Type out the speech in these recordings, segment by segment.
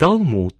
Талмуд.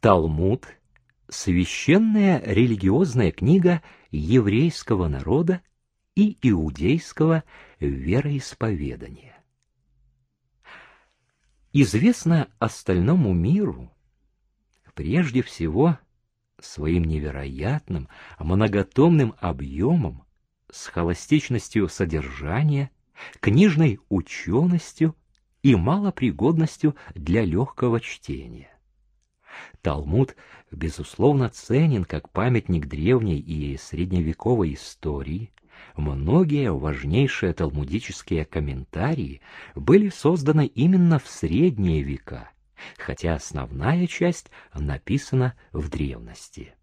Талмуд — священная религиозная книга еврейского народа и иудейского вероисповедания. Известно остальному миру прежде всего своим невероятным многотомным объемом, схоластичностью содержания, книжной ученостью и малопригодностью для легкого чтения. Талмуд, безусловно, ценен как памятник древней и средневековой истории. Многие важнейшие талмудические комментарии были созданы именно в средние века, хотя основная часть написана в древности.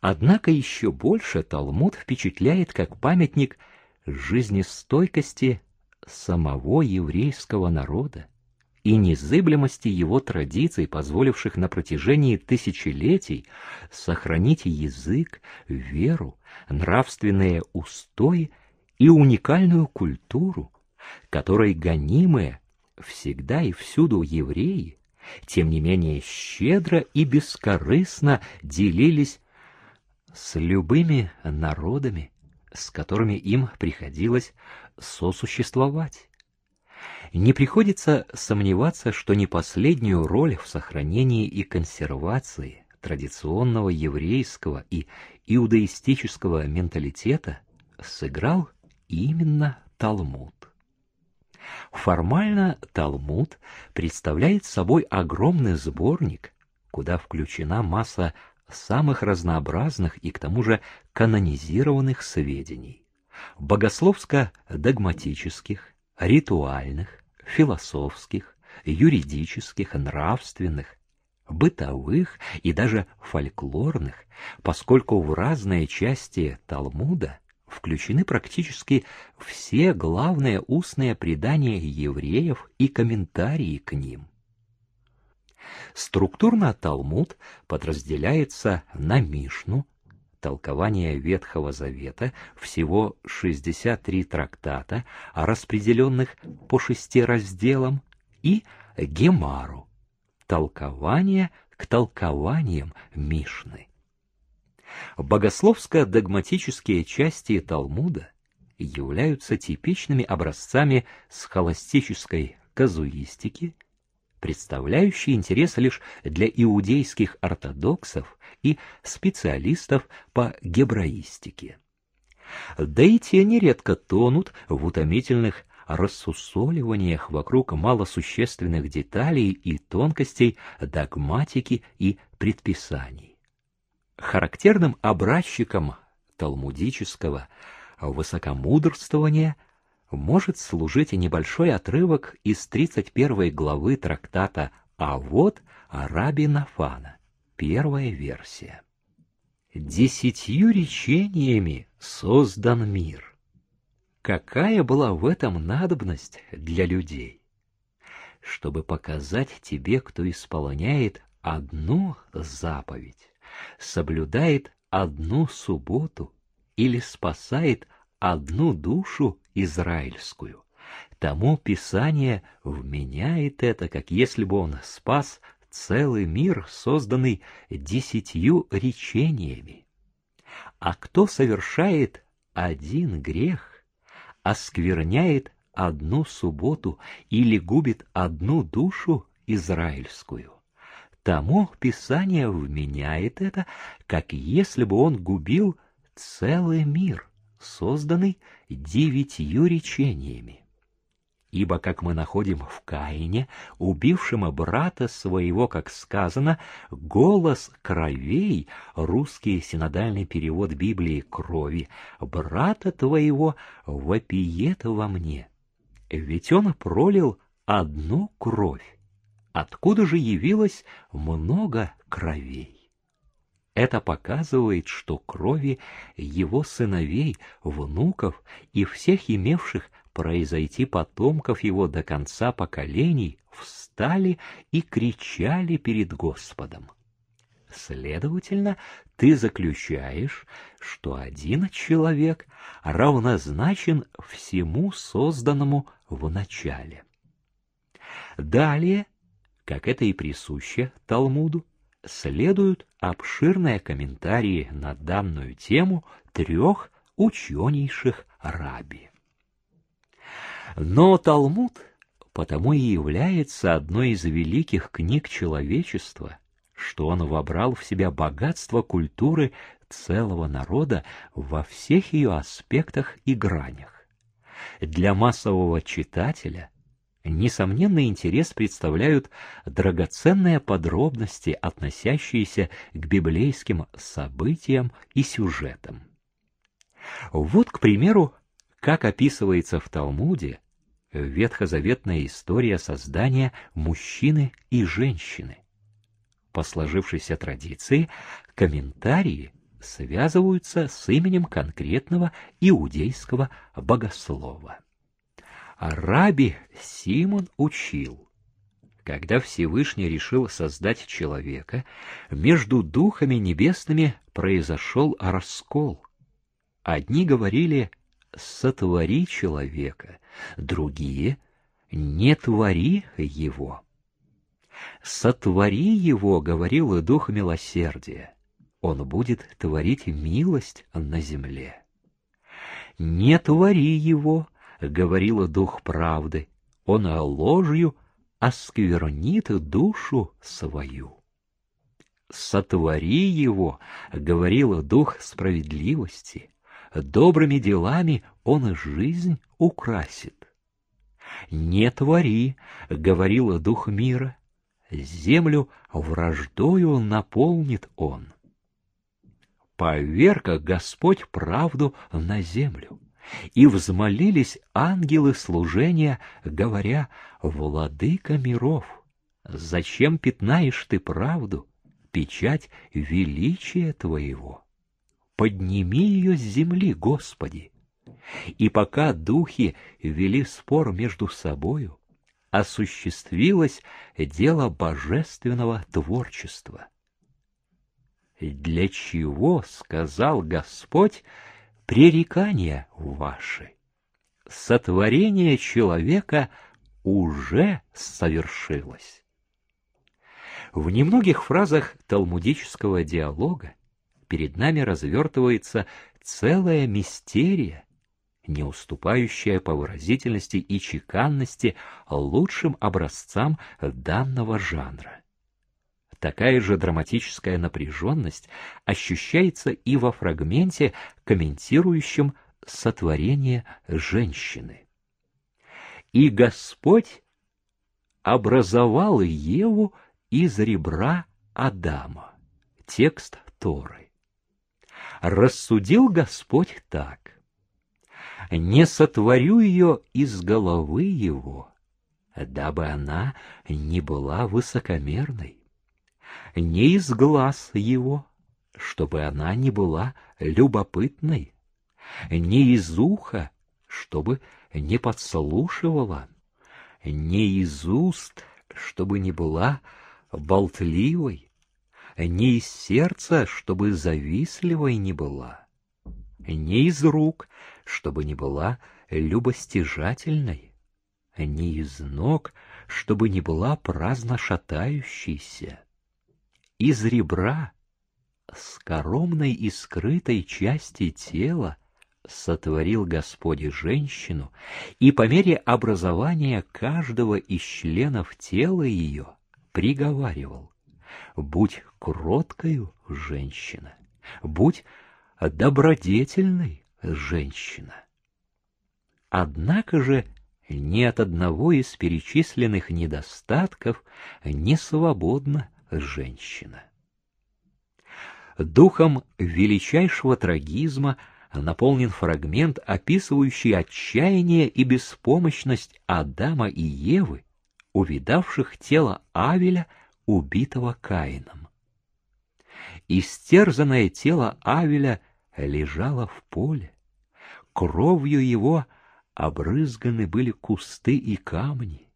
Однако еще больше Талмуд впечатляет как памятник жизнестойкости самого еврейского народа и незыблемости его традиций, позволивших на протяжении тысячелетий сохранить язык, веру, нравственные устои и уникальную культуру, которой гонимые всегда и всюду евреи, тем не менее щедро и бескорыстно делились с любыми народами, с которыми им приходилось сосуществовать. Не приходится сомневаться, что не последнюю роль в сохранении и консервации традиционного еврейского и иудаистического менталитета сыграл именно Талмуд. Формально Талмуд представляет собой огромный сборник, куда включена масса самых разнообразных и к тому же канонизированных сведений богословско-догматических, ритуальных, философских, юридических, нравственных, бытовых и даже фольклорных, поскольку в разные части Талмуда включены практически все главные устные предания евреев и комментарии к ним. Структурно Талмуд подразделяется на Мишну, толкование Ветхого Завета, всего 63 трактата, распределенных по шести разделам, и Гемару, толкование к толкованиям Мишны. Богословско-догматические части Талмуда являются типичными образцами схоластической казуистики, представляющей интерес лишь для иудейских ортодоксов и специалистов по гебраистике. Да и те нередко тонут в утомительных рассусоливаниях вокруг малосущественных деталей и тонкостей догматики и предписаний. Характерным образчиком талмудического высокомудрствования может служить небольшой отрывок из 31 главы трактата «А вот Араби Нафана», первая версия. Десятью речениями создан мир. Какая была в этом надобность для людей? Чтобы показать тебе, кто исполняет одну заповедь, соблюдает одну субботу или спасает одну душу израильскую. Тому Писание вменяет это, как если бы он спас целый мир, созданный десятью речениями. А кто совершает один грех, оскверняет одну субботу или губит одну душу израильскую, тому Писание вменяет это, как если бы он губил целый мир, созданный девятью речениями. Ибо, как мы находим в Каине, убившем брата своего, как сказано, голос кровей, русский синодальный перевод Библии крови, брата твоего вопиет во мне. Ведь он пролил одну кровь. Откуда же явилось много кровей? Это показывает, что крови его сыновей, внуков и всех имевших произойти потомков его до конца поколений, встали и кричали перед Господом. Следовательно, ты заключаешь, что один человек равнозначен всему созданному в начале. Далее, как это и присуще Талмуду, следуют обширные комментарии на данную тему трех ученейших раби. Но Талмуд потому и является одной из великих книг человечества, что он вобрал в себя богатство культуры целого народа во всех ее аспектах и гранях. Для массового читателя несомненный интерес представляют драгоценные подробности, относящиеся к библейским событиям и сюжетам. Вот, к примеру, как описывается в Талмуде ветхозаветная история создания мужчины и женщины. По сложившейся традиции комментарии связываются с именем конкретного иудейского богослова. Раби Симон учил, когда Всевышний решил создать человека, между духами небесными произошел раскол. Одни говорили «сотвори человека», другие «не твори его». «Сотвори его», — говорил Дух Милосердия, — «он будет творить милость на земле». «Не твори его», — говорил Дух Правды, — «он ложью осквернит душу свою». «Сотвори его», — говорил Дух Справедливости, — «добрыми делами он жизнь украсит». «Не твори», — говорил Дух мира, землю враждою наполнит он. Поверка Господь правду на землю, и взмолились ангелы служения, говоря, «Владыка миров, зачем пятнаешь ты правду, печать величия Твоего? Подними ее с земли, Господи!» И пока духи вели спор между собою, осуществилось дело божественного творчества. «Для чего, — сказал Господь, — пререкания ваши? Сотворение человека уже совершилось». В немногих фразах талмудического диалога перед нами развертывается целая мистерия, не уступающая по выразительности и чеканности лучшим образцам данного жанра. Такая же драматическая напряженность ощущается и во фрагменте, комментирующем сотворение женщины. «И Господь образовал Еву из ребра Адама». Текст Торы. Рассудил Господь так не сотворю ее из головы его, дабы она не была высокомерной, не из глаз его, чтобы она не была любопытной, не из уха, чтобы не подслушивала, не из уст, чтобы не была болтливой, не из сердца, чтобы завистливой не была, не из рук, чтобы не была любостяжательной, не из ног, чтобы не была праздно шатающейся. Из ребра, скоромной и скрытой части тела, сотворил Господь женщину, и по мере образования каждого из членов тела ее приговаривал, «Будь кроткою, женщина, будь добродетельной, женщина. Однако же ни от одного из перечисленных недостатков не свободна женщина. Духом величайшего трагизма наполнен фрагмент, описывающий отчаяние и беспомощность Адама и Евы, увидавших тело Авеля, убитого Каином. Истерзанное тело Авеля лежало в поле. Кровью его обрызганы были кусты и камни.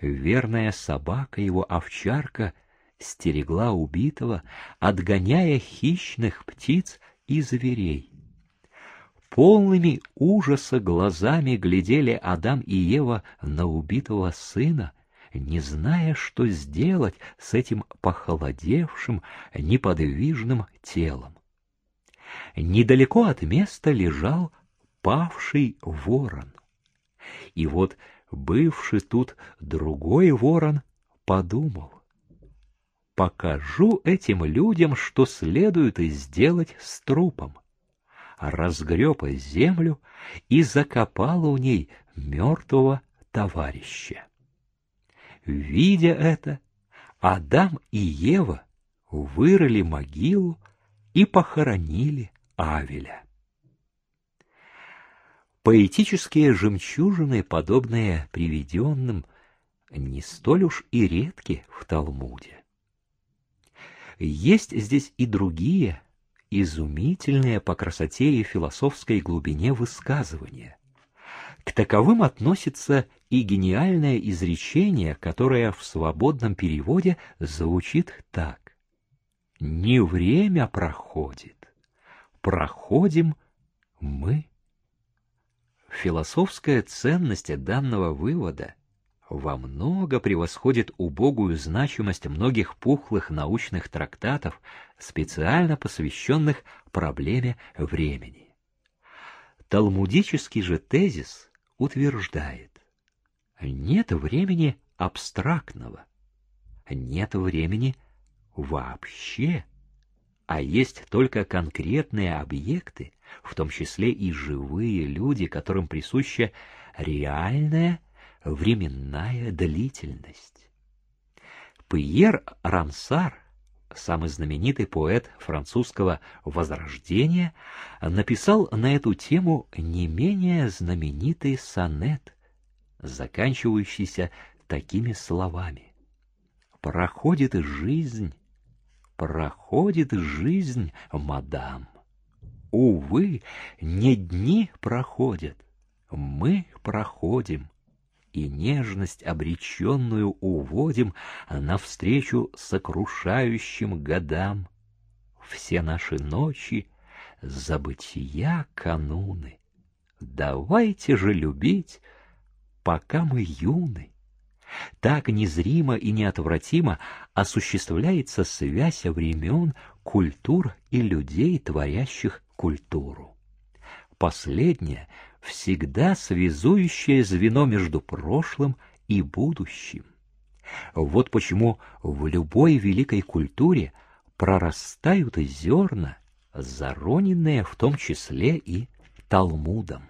Верная собака его овчарка стерегла убитого, отгоняя хищных птиц и зверей. Полными ужаса глазами глядели Адам и Ева на убитого сына, не зная, что сделать с этим похолодевшим, неподвижным телом. Недалеко от места лежал павший ворон. И вот бывший тут другой ворон подумал. Покажу этим людям, что следует сделать с трупом. Разгреб землю и закопал у ней мертвого товарища. Видя это, Адам и Ева вырыли могилу и похоронили Авеля. Поэтические жемчужины, подобные приведенным, не столь уж и редки в Талмуде. Есть здесь и другие, изумительные по красоте и философской глубине высказывания. К таковым относится и гениальное изречение, которое в свободном переводе звучит так. «Не время проходит, проходим мы». Философская ценность данного вывода во много превосходит убогую значимость многих пухлых научных трактатов, специально посвященных проблеме времени. Талмудический же тезис утверждает, нет времени абстрактного, нет времени вообще, а есть только конкретные объекты, в том числе и живые люди, которым присуща реальная временная длительность. Пьер Рансар самый знаменитый поэт французского Возрождения, написал на эту тему не менее знаменитый сонет, заканчивающийся такими словами. «Проходит жизнь, проходит жизнь, мадам. Увы, не дни проходят, мы проходим» и нежность обреченную уводим навстречу сокрушающим годам. Все наши ночи — забытия кануны. Давайте же любить, пока мы юны. Так незримо и неотвратимо осуществляется связь времен, культур и людей, творящих культуру. Последнее всегда связующее звено между прошлым и будущим. Вот почему в любой великой культуре прорастают зерна, зароненные в том числе и Талмудом.